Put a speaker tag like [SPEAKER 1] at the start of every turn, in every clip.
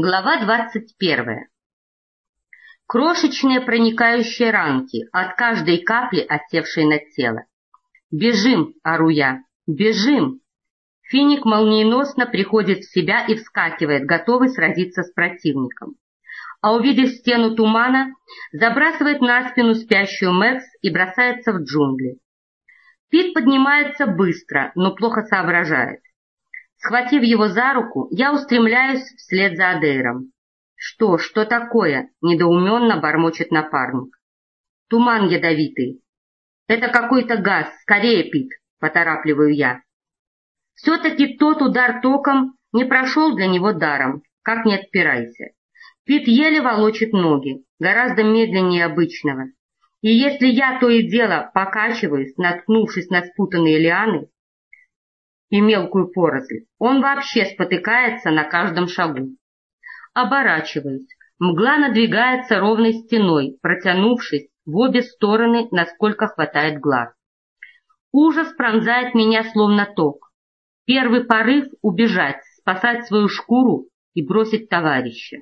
[SPEAKER 1] Глава двадцать первая. Крошечные проникающие ранки от каждой капли, отсевшей на тело. «Бежим!» — ору я. «Бежим!» Финик молниеносно приходит в себя и вскакивает, готовый сразиться с противником. А увидев стену тумана, забрасывает на спину спящую Мэкс и бросается в джунгли. Пит поднимается быстро, но плохо соображает. Схватив его за руку, я устремляюсь вслед за Адейром. «Что, что такое?» — недоуменно бормочет напарник. «Туман ядовитый». «Это какой-то газ, скорее, Пит», — поторапливаю я. Все-таки тот удар током не прошел для него даром, как не отпирайся. Пит еле волочит ноги, гораздо медленнее обычного. И если я то и дело покачиваюсь, наткнувшись на спутанные лианы, и мелкую поросль. Он вообще спотыкается на каждом шагу. Оборачиваюсь. Мгла надвигается ровной стеной, протянувшись в обе стороны, насколько хватает глаз. Ужас пронзает меня словно ток. Первый порыв — убежать, спасать свою шкуру и бросить товарища.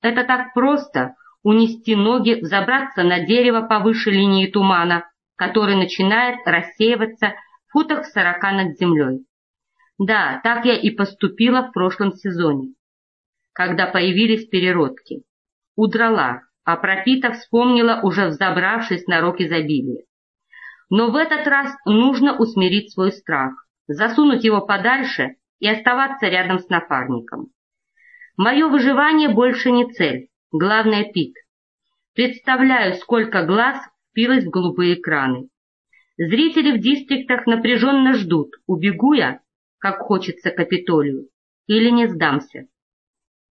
[SPEAKER 1] Это так просто — унести ноги, взобраться на дерево повыше линии тумана, который начинает рассеиваться в футах сорока над землей. Да, так я и поступила в прошлом сезоне, когда появились переродки. Удрала, а пропита вспомнила, уже взобравшись на рог изобилия. Но в этот раз нужно усмирить свой страх, засунуть его подальше и оставаться рядом с напарником. Мое выживание больше не цель, главное Пит. Представляю, сколько глаз впилось в голубые экраны. Зрители в дистриктах напряженно ждут, убегу я как хочется Капитолию, или не сдамся.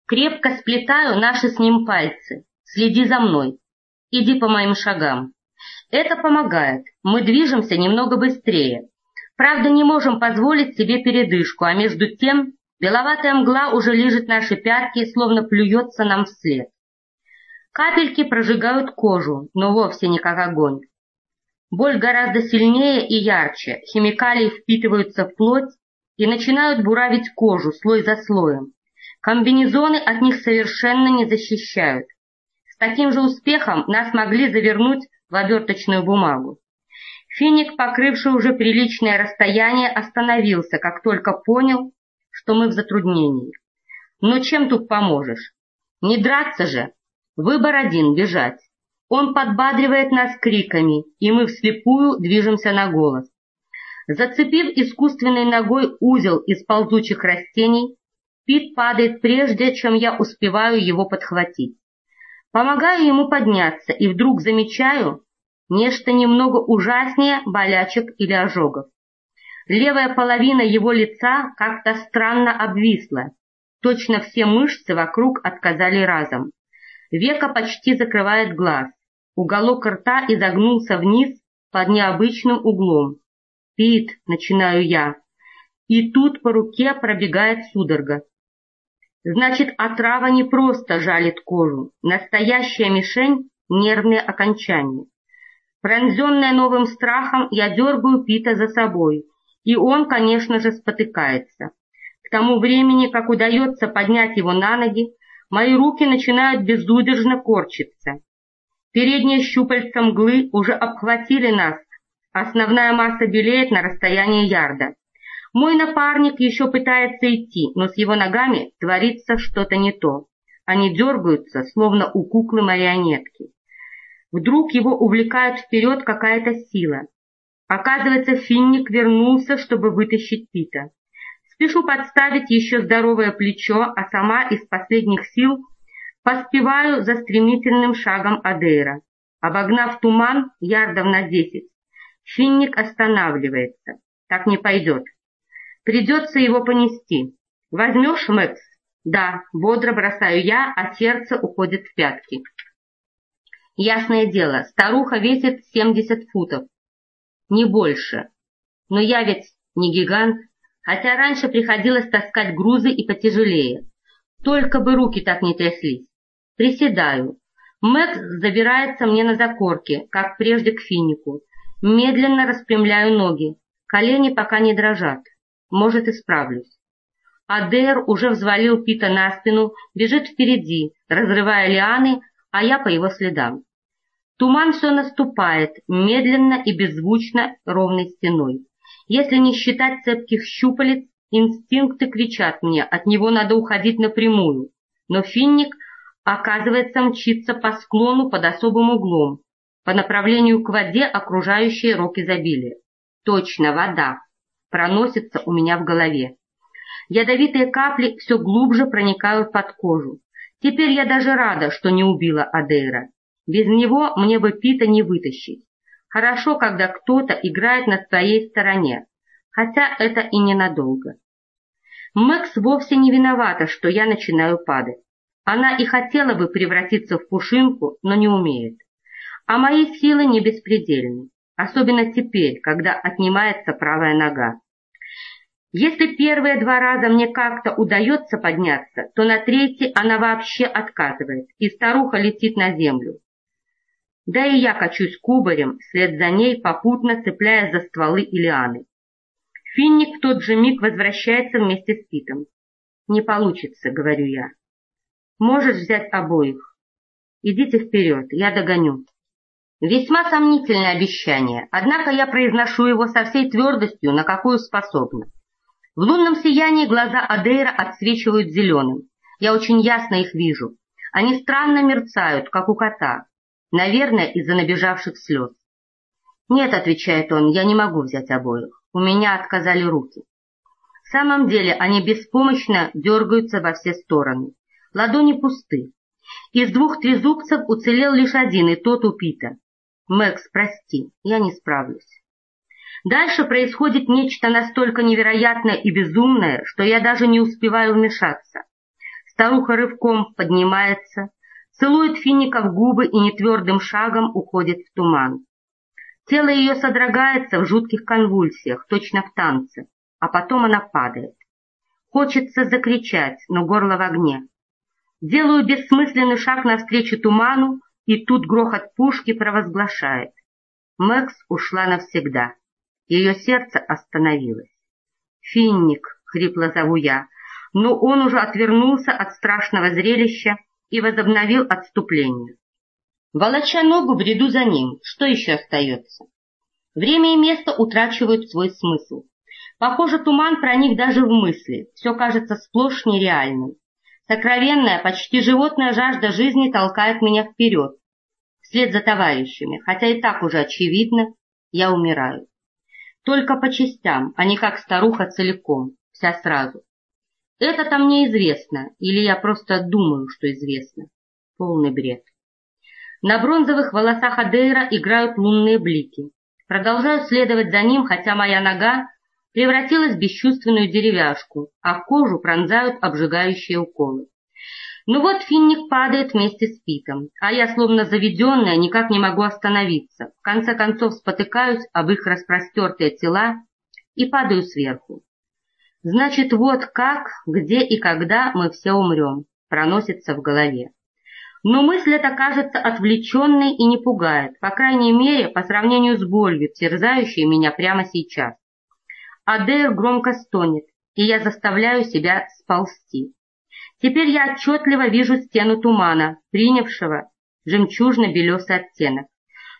[SPEAKER 1] Крепко сплетаю наши с ним пальцы. Следи за мной. Иди по моим шагам. Это помогает. Мы движемся немного быстрее. Правда, не можем позволить себе передышку, а между тем беловатая мгла уже лижет наши пятки, словно плюется нам вслед. Капельки прожигают кожу, но вовсе не как огонь. Боль гораздо сильнее и ярче, химикалии впитываются в плоть, и начинают буравить кожу слой за слоем. Комбинезоны от них совершенно не защищают. С таким же успехом нас могли завернуть в оберточную бумагу. Финик, покрывший уже приличное расстояние, остановился, как только понял, что мы в затруднении. Но чем тут поможешь? Не драться же. Выбор один — бежать. Он подбадривает нас криками, и мы вслепую движемся на голос. Зацепив искусственной ногой узел из ползучих растений, Пит падает прежде, чем я успеваю его подхватить. Помогаю ему подняться и вдруг замечаю нечто немного ужаснее болячек или ожогов. Левая половина его лица как-то странно обвисла. Точно все мышцы вокруг отказали разом. Века почти закрывает глаз. Уголок рта изогнулся вниз под необычным углом. «Пит», — начинаю я, и тут по руке пробегает судорога. Значит, отрава не просто жалит кожу, настоящая мишень — нервные окончания. Пронзенная новым страхом, я дергаю Пита за собой, и он, конечно же, спотыкается. К тому времени, как удается поднять его на ноги, мои руки начинают безудержно корчиться. Передние щупальца мглы уже обхватили нас, Основная масса белеет на расстоянии ярда. Мой напарник еще пытается идти, но с его ногами творится что-то не то. Они дергаются, словно у куклы-марионетки. Вдруг его увлекает вперед какая-то сила. Оказывается, Финник вернулся, чтобы вытащить Пита. Спешу подставить еще здоровое плечо, а сама из последних сил поспеваю за стремительным шагом Адейра. Обогнав туман ярдов на десять, Финник останавливается. Так не пойдет. Придется его понести. Возьмешь, Мэкс? Да, бодро бросаю я, а сердце уходит в пятки. Ясное дело, старуха весит 70 футов. Не больше. Но я ведь не гигант, хотя раньше приходилось таскать грузы и потяжелее. Только бы руки так не тряслись. Приседаю. Мэкс забирается мне на закорки, как прежде к финику, Медленно распрямляю ноги. Колени пока не дрожат. Может, исправлюсь. Адер уже взвалил Пита на спину, бежит впереди, разрывая лианы, а я по его следам. Туман все наступает, медленно и беззвучно ровной стеной. Если не считать цепких щупалец, инстинкты кричат мне, от него надо уходить напрямую. Но финник, оказывается, мчится по склону под особым углом, по направлению к воде, окружающей рок изобилия. Точно, вода. Проносится у меня в голове. Ядовитые капли все глубже проникают под кожу. Теперь я даже рада, что не убила Адейра. Без него мне бы Пита не вытащить. Хорошо, когда кто-то играет на своей стороне, хотя это и ненадолго. Мэкс вовсе не виновата, что я начинаю падать. Она и хотела бы превратиться в пушинку, но не умеет. А мои силы не беспредельны, особенно теперь, когда отнимается правая нога. Если первые два раза мне как-то удается подняться, то на третий она вообще отказывает, и старуха летит на землю. Да и я качусь кубарем, вслед за ней попутно цепляя за стволы и лианы. Финник в тот же миг возвращается вместе с Питом. «Не получится», — говорю я. «Можешь взять обоих. Идите вперед, я догоню». Весьма сомнительное обещание, однако я произношу его со всей твердостью, на какую способна. В лунном сиянии глаза Адейра отсвечивают зеленым. Я очень ясно их вижу. Они странно мерцают, как у кота, Наверное, из-за набежавших слез. «Нет», — отвечает он, — «я не могу взять обоих. У меня отказали руки». В самом деле они беспомощно дергаются во все стороны. Ладони пусты. Из двух трезубцев уцелел лишь один, и тот у Пита. «Мэкс, прости, я не справлюсь». Дальше происходит нечто настолько невероятное и безумное, что я даже не успеваю вмешаться. Старуха рывком поднимается, целует Финика в губы и нетвердым шагом уходит в туман. Тело ее содрогается в жутких конвульсиях, точно в танце, а потом она падает. Хочется закричать, но горло в огне. Делаю бессмысленный шаг навстречу туману, и тут грохот пушки провозглашает. Мэкс ушла навсегда. Ее сердце остановилось. «Финник!» — хрипло зову я, но он уже отвернулся от страшного зрелища и возобновил отступление. Волоча ногу, бреду за ним. Что еще остается? Время и место утрачивают свой смысл. Похоже, туман проник даже в мысли. Все кажется сплошь нереальным. Сокровенная, почти животная жажда жизни толкает меня вперед, вслед за товарищами, хотя и так уже очевидно, я умираю. Только по частям, а не как старуха целиком, вся сразу. Это-то мне известно, или я просто думаю, что известно. Полный бред. На бронзовых волосах Адейра играют лунные блики. Продолжаю следовать за ним, хотя моя нога превратилась в бесчувственную деревяшку, а кожу пронзают обжигающие уколы. Ну вот финник падает вместе с Питом, а я, словно заведенная, никак не могу остановиться. В конце концов спотыкаюсь об их распростертые тела и падаю сверху. Значит, вот как, где и когда мы все умрем, проносится в голове. Но мысль эта кажется отвлеченной и не пугает, по крайней мере, по сравнению с болью, терзающей меня прямо сейчас. Адейр громко стонет, и я заставляю себя сползти. Теперь я отчетливо вижу стену тумана, принявшего жемчужно-белесый оттенок.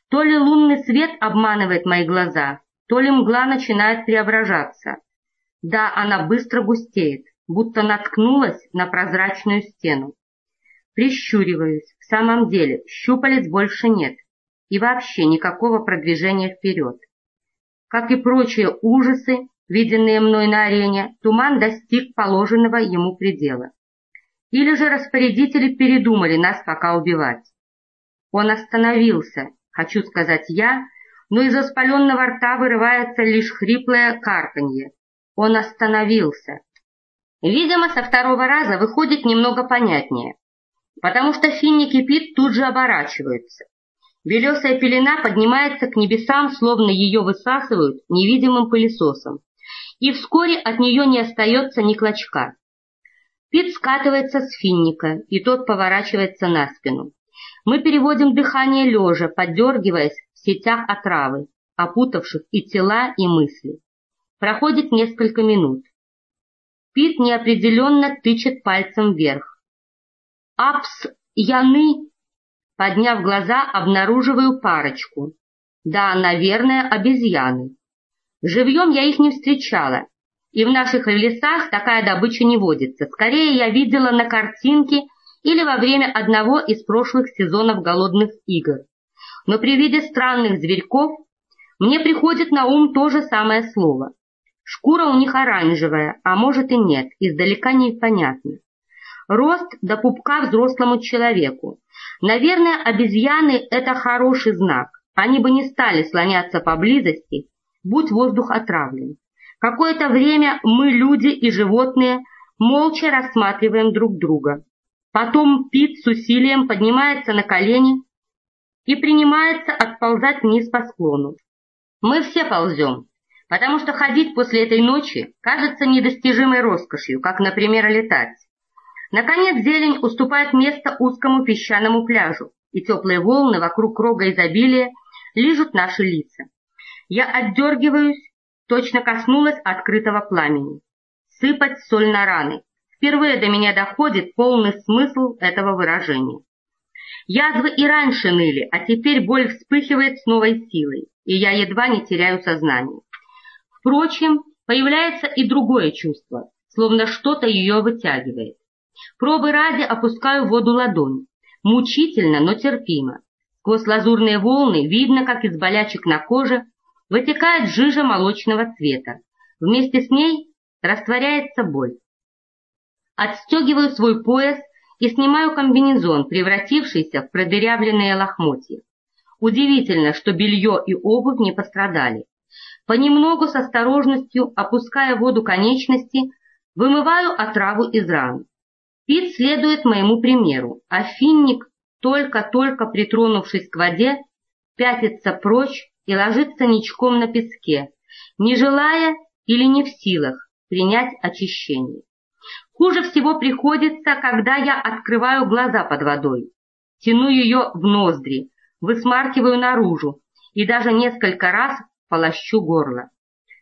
[SPEAKER 1] То ли лунный свет обманывает мои глаза, то ли мгла начинает преображаться. Да, она быстро густеет, будто наткнулась на прозрачную стену. Прищуриваюсь. В самом деле, щупалец больше нет. И вообще никакого продвижения вперед. Как и прочие ужасы, виденные мной на арене, туман достиг положенного ему предела. Или же распорядители передумали нас пока убивать. Он остановился, хочу сказать я, но из воспаленного рта вырывается лишь хриплое карканье, он остановился. Видимо, со второго раза выходит немного понятнее, потому что Финник и Пит тут же оборачиваются. Белесая пелена поднимается к небесам, словно ее высасывают невидимым пылесосом, и вскоре от нее не остается ни клочка. Пит скатывается с Финника, и тот поворачивается на спину. Мы переводим дыхание лежа, поддергиваясь в сетях отравы, опутавших и тела, и мысли. Проходит несколько минут. Пит неопределенно тычет пальцем вверх. «Апс, яны!» Подняв глаза, обнаруживаю парочку. Да, наверное, обезьяны. Живьем я их не встречала, и в наших лесах такая добыча не водится. Скорее, я видела на картинке или во время одного из прошлых сезонов «Голодных игр». Но при виде странных зверьков мне приходит на ум то же самое слово. Шкура у них оранжевая, а может и нет, издалека непонятно. Рост до пупка взрослому человеку. Наверное, обезьяны – это хороший знак. Они бы не стали слоняться поблизости, будь воздух отравлен. Какое-то время мы, люди и животные, молча рассматриваем друг друга. Потом Пит с усилием поднимается на колени и принимается отползать вниз по склону. Мы все ползем, потому что ходить после этой ночи кажется недостижимой роскошью, как, например, летать. Наконец зелень уступает место узкому песчаному пляжу, и теплые волны вокруг рога изобилия лижут наши лица. Я отдергиваюсь, точно коснулась открытого пламени. Сыпать соль на раны. Впервые до меня доходит полный смысл этого выражения. Язвы и раньше ныли, а теперь боль вспыхивает с новой силой, и я едва не теряю сознание. Впрочем, появляется и другое чувство, словно что-то ее вытягивает. Пробы ради опускаю в воду ладонь. Мучительно, но терпимо. Сквозь лазурные волны видно, как из болячек на коже вытекает жижа молочного цвета. Вместе с ней растворяется боль. Отстегиваю свой пояс и снимаю комбинезон, превратившийся в продырявленные лохмотья. Удивительно, что белье и обувь не пострадали. Понемногу с осторожностью, опуская воду конечности, вымываю отраву из ран. Пит следует моему примеру, а финник, только-только притронувшись к воде, пятится прочь и ложится ничком на песке, не желая или не в силах принять очищение. Хуже всего приходится, когда я открываю глаза под водой, тяну ее в ноздри, высмаркиваю наружу и даже несколько раз полощу горло.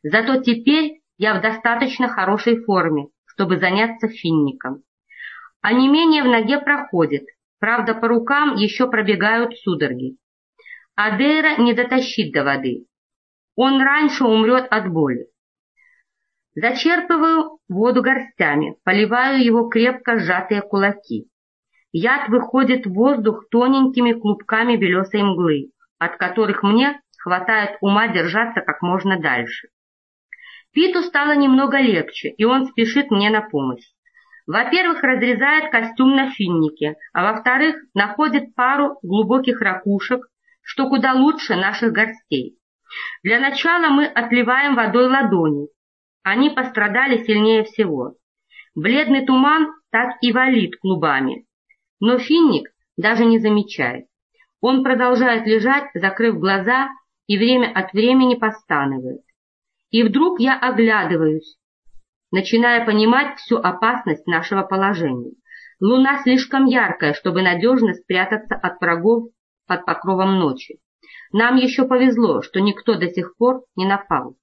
[SPEAKER 1] Зато теперь я в достаточно хорошей форме, чтобы заняться финником. А не менее в ноге проходит, правда по рукам еще пробегают судороги. Адейра не дотащит до воды. Он раньше умрет от боли. Зачерпываю воду горстями, поливаю его крепко сжатые кулаки. Яд выходит в воздух тоненькими клубками белесой мглы, от которых мне хватает ума держаться как можно дальше. Питу стало немного легче, и он спешит мне на помощь. Во-первых, разрезает костюм на финнике, а во-вторых, находит пару глубоких ракушек, что куда лучше наших горстей. Для начала мы отливаем водой ладони. Они пострадали сильнее всего. Бледный туман так и валит клубами. Но финник даже не замечает. Он продолжает лежать, закрыв глаза, и время от времени постанывает. И вдруг я оглядываюсь, начиная понимать всю опасность нашего положения. Луна слишком яркая, чтобы надежно спрятаться от врагов под покровом ночи. Нам еще повезло, что никто до сих пор не напал.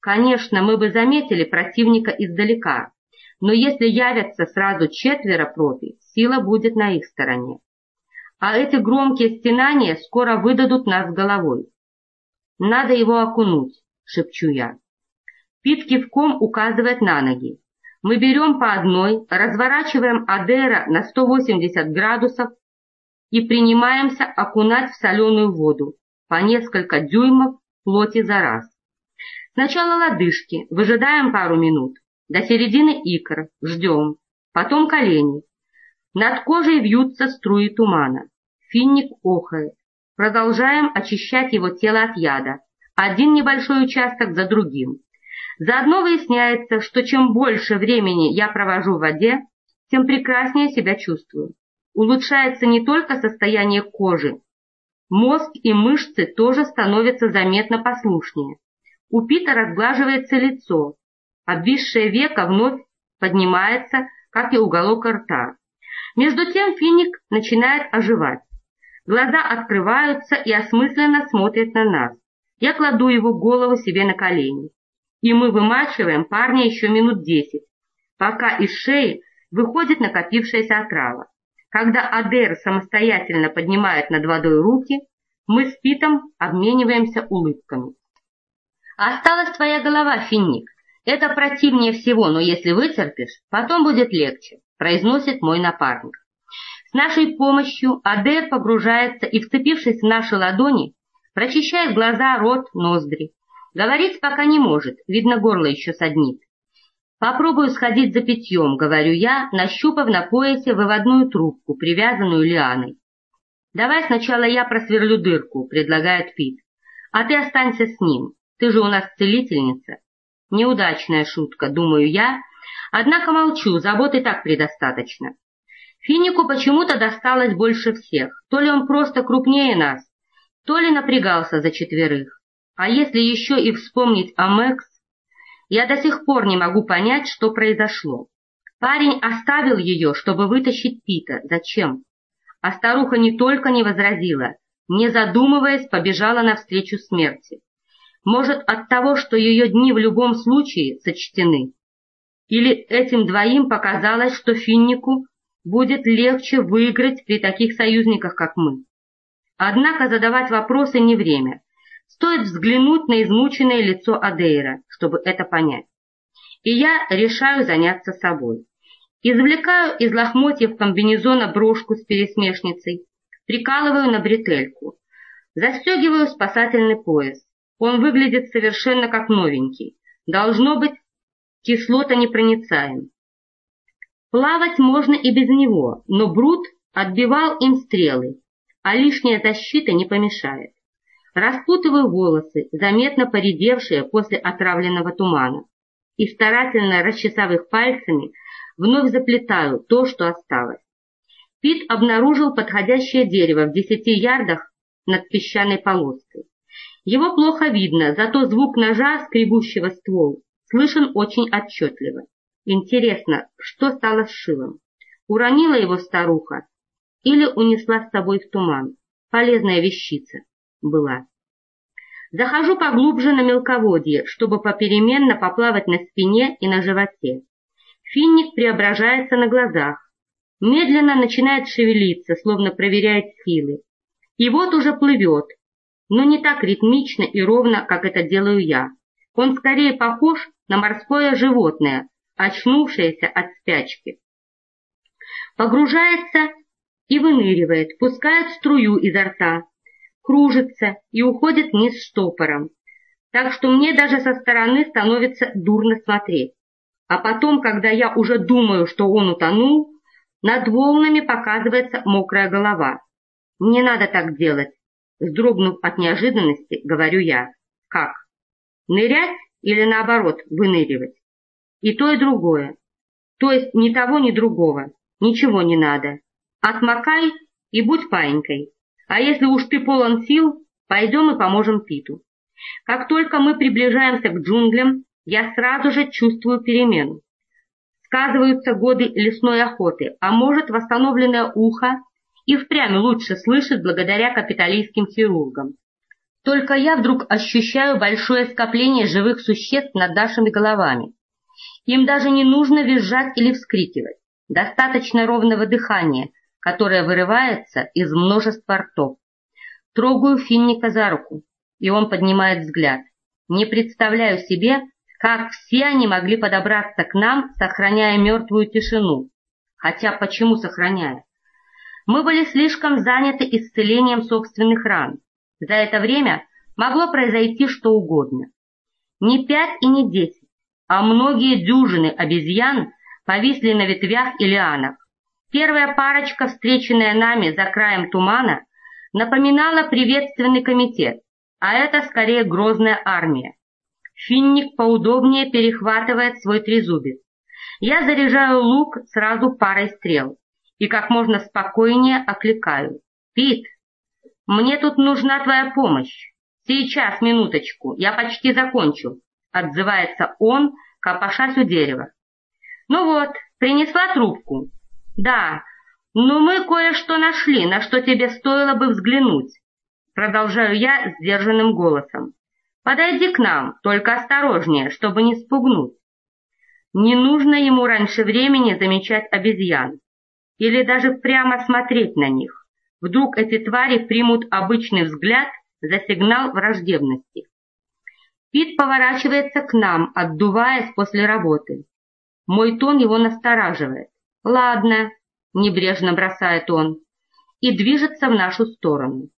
[SPEAKER 1] Конечно, мы бы заметили противника издалека, но если явятся сразу четверо профи, сила будет на их стороне. А эти громкие стенания скоро выдадут нас головой. Надо его окунуть, шепчу я. Пит кивком указывает на ноги. Мы берем по одной, разворачиваем Адера на 180 градусов и принимаемся окунать в соленую воду по несколько дюймов плоти за раз. Сначала лодыжки, выжидаем пару минут, до середины икр, ждем, потом колени. Над кожей вьются струи тумана. Финник охает. Продолжаем очищать его тело от яда, один небольшой участок за другим. Заодно выясняется, что чем больше времени я провожу в воде, тем прекраснее себя чувствую улучшается не только состояние кожи, мозг и мышцы тоже становятся заметно послушнее. У Пита разглаживается лицо, обвисшее веко вновь поднимается, как и уголок рта. Между тем финик начинает оживать. Глаза открываются и осмысленно смотрят на нас. Я кладу его голову себе на колени. И мы вымачиваем парня еще минут десять, пока из шеи выходит накопившаяся отрава. Когда Адер самостоятельно поднимает над водой руки, мы с Питом обмениваемся улыбками. «Осталась твоя голова, Финник. Это противнее всего, но если вытерпишь, потом будет легче», — произносит мой напарник. С нашей помощью Адер погружается и, вцепившись в наши ладони, прочищает глаза, рот, ноздри. Говорить пока не может, видно, горло еще саднит. «Попробую сходить за питьем», — говорю я, нащупав на поясе выводную трубку, привязанную лианой. «Давай сначала я просверлю дырку», — предлагает Пит. «А ты останься с ним, ты же у нас целительница». Неудачная шутка, думаю я, однако молчу, заботы так предостаточно. Финику почему-то досталось больше всех, то ли он просто крупнее нас, то ли напрягался за четверых. А если еще и вспомнить о Мэкс, я до сих пор не могу понять, что произошло. Парень оставил ее, чтобы вытащить Пита. Зачем? А старуха не только не возразила, не задумываясь, побежала навстречу смерти. Может, от того, что ее дни в любом случае сочтены? Или этим двоим показалось, что Финнику будет легче выиграть при таких союзниках, как мы? Однако задавать вопросы не время. Стоит взглянуть на измученное лицо Адейра, чтобы это понять. И я решаю заняться собой. Извлекаю из лохмотьев комбинезона брошку с пересмешницей, прикалываю на бретельку, застегиваю спасательный пояс. Он выглядит совершенно как новенький. Должно быть, кислота непроницаем. Плавать можно и без него, но Брут отбивал им стрелы, а лишняя защита не помешает. Распутываю волосы, заметно поредевшие после отравленного тумана, и старательно расчесав их пальцами, вновь заплетаю то, что осталось. Пит обнаружил подходящее дерево в десяти ярдах над песчаной полоской. Его плохо видно, зато звук ножа, скребущего ствол, слышен очень отчетливо. Интересно, что стало с Шилом? Уронила его старуха или унесла с собой в туман? Полезная вещица была. Захожу поглубже на мелководье, чтобы попеременно поплавать на спине и на животе. Финник преображается на глазах. Медленно начинает шевелиться, словно проверяет силы. И вот уже плывет, но не так ритмично и ровно, как это делаю я. Он скорее похож на морское животное, очнувшееся от спячки. Погружается и выныривает, пускает струю изо рта, кружится и уходит вниз штопором, так что мне даже со стороны становится дурно смотреть. А потом, когда я уже думаю, что он утонул, над волнами показывается мокрая голова. Не надо так делать. Вздрогнув от неожиданности, говорю я. Как? Нырять или наоборот выныривать? И то, и другое. То есть ни того, ни другого. Ничего не надо. Отмокай и будь паинькой. А если уж ты полон сил, пойдем и поможем Питу. Как только мы приближаемся к джунглям, я сразу же чувствую перемену. Сказываются годы лесной охоты, а может восстановленное ухо и впрямь лучше слышит благодаря капиталистским хирургам. Только я вдруг ощущаю большое скопление живых существ над нашими головами. Им даже не нужно визжать или вскрикивать. Достаточно ровного дыхания, которое вырывается из множества ртов. Трогаю Финника за руку, и он поднимает взгляд. Не представляю себе, как все они могли подобраться к нам, сохраняя мертвую тишину. Хотя почему сохраняя? Мы были слишком заняты исцелением собственных ран. За это время могло произойти что угодно. Не пять и не десять, а многие дюжины обезьян повисли на ветвях и лианах. Первая парочка, встреченная нами за краем тумана, напоминала приветственный комитет, а это скорее грозная армия. Финник поудобнее перехватывает свой трезубец. Я заряжаю лук сразу парой стрел и как можно спокойнее окликаю. «Пит, мне тут нужна твоя помощь. Сейчас, минуточку, я почти закончу», — отзывается он, копошась у дерева. «Ну вот, принесла трубку?» «Да, но мы кое-что нашли, на что тебе стоило бы взглянуть», — продолжаю я сдержанным голосом. «Подойди к нам, только осторожнее, чтобы не спугнуть». Не нужно ему раньше времени замечать обезьян или даже прямо смотреть на них. Вдруг эти твари примут обычный взгляд за сигнал враждебности. Пит поворачивается к нам, отдуваясь после работы. Мой тон его настораживает. «Ладно», — небрежно бросает он, и движется в нашу сторону.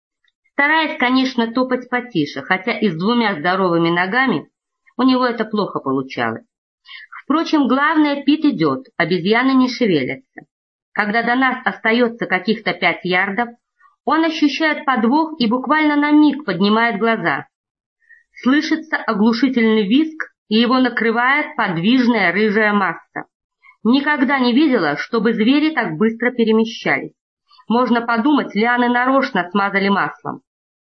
[SPEAKER 1] Стараясь, конечно, топать потише, хотя и с двумя здоровыми ногами у него это плохо получалось. Впрочем, главное, Пит идет, обезьяны не шевелятся. Когда до нас остается каких-то пять ярдов, он ощущает подвох и буквально на миг поднимает глаза. Слышится оглушительный визг, и его накрывает подвижная рыжая масса. Никогда не видела, чтобы звери так быстро перемещались. Можно подумать, лианы нарочно смазали маслом.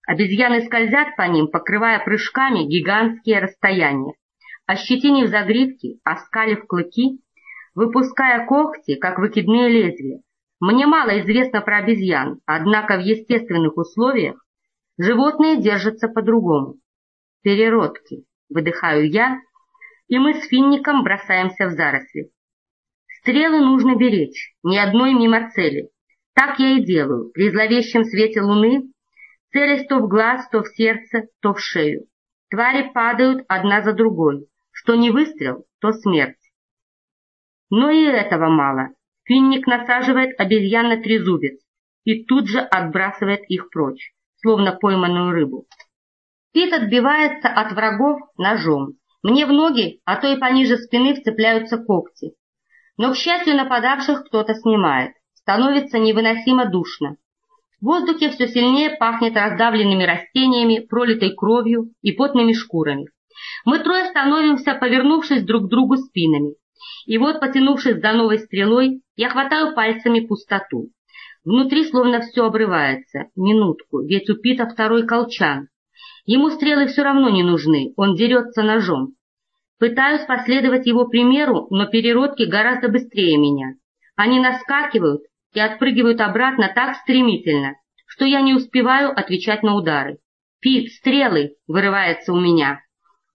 [SPEAKER 1] Обезьяны скользят по ним, покрывая прыжками гигантские расстояния. Ощетинив загривки, оскалив клыки, выпуская когти, как выкидные лезвия. Мне мало известно про обезьян, однако в естественных условиях животные держатся по-другому. Переродки, выдыхаю я, и мы с финником бросаемся в заросли. Стрелы нужно беречь, ни одной мимо цели. Так я и делаю, при зловещем свете луны, целясь то в глаз, то в сердце, то в шею. Твари падают одна за другой, что не выстрел, то смерть. Но и этого мало. Финник насаживает обезьян на трезубец и тут же отбрасывает их прочь, словно пойманную рыбу. Пит отбивается от врагов ножом. Мне в ноги, а то и пониже спины вцепляются когти. Но, к счастью, нападавших кто-то снимает. Становится невыносимо душно. В воздухе все сильнее пахнет раздавленными растениями, пролитой кровью и потными шкурами. Мы трое становимся, повернувшись друг к другу спинами. И вот, потянувшись за новой стрелой, я хватаю пальцами пустоту. Внутри словно все обрывается. Минутку, ведь у Пита второй колчан. Ему стрелы все равно не нужны, он дерется ножом. Пытаюсь последовать его примеру, но переродки гораздо быстрее меня. Они наскакивают и отпрыгивают обратно так стремительно, что я не успеваю отвечать на удары. «Пит, стрелы!» — вырывается у меня.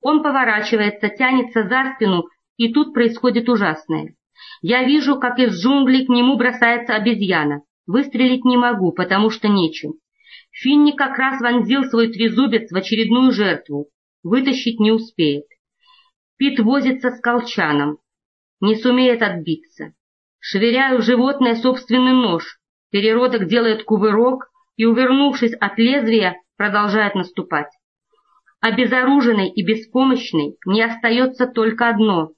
[SPEAKER 1] Он поворачивается, тянется за спину и тут происходит ужасное. Я вижу, как из джунглей к нему бросается обезьяна. Выстрелить не могу, потому что нечем. Финни как раз вонзил свой трезубец в очередную жертву. Вытащить не успеет. Пит возится с колчаном. Не сумеет отбиться. Швыряю животное собственный нож. Переродок делает кувырок и, увернувшись от лезвия, продолжает наступать. Обезоруженный и беспомощный не остается только одно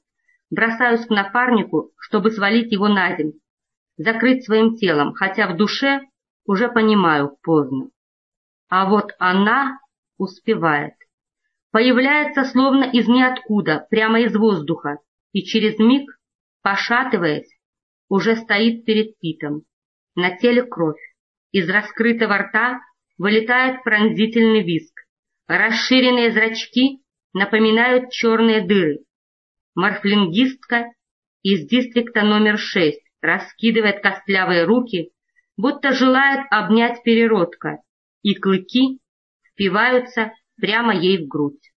[SPEAKER 1] Бросаюсь к напарнику, чтобы свалить его на землю, закрыть своим телом, хотя в душе уже понимаю поздно. А вот она успевает. Появляется словно из ниоткуда, прямо из воздуха, и через миг, пошатываясь, уже стоит перед Питом. На теле кровь. Из раскрытого рта вылетает пронзительный виск. Расширенные зрачки напоминают черные дыры. Морфлингистка из дистрикта номер 6 раскидывает костлявые руки, будто желает обнять переродка, и клыки впиваются прямо ей в грудь.